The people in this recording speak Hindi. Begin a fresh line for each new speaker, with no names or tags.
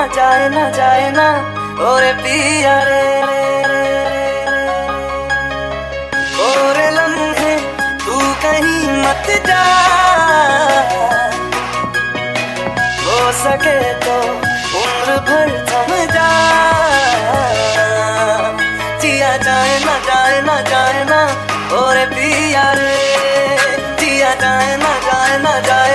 ना जाए ना जाए ना। और पिया रे और लम्हे, तू कहीं मत जा। हो सके तो उम्र भर थम जा। जिया जाए ना जाए ना जाए ना। और पिया रे, जिया जाए ना जाए ना, जाए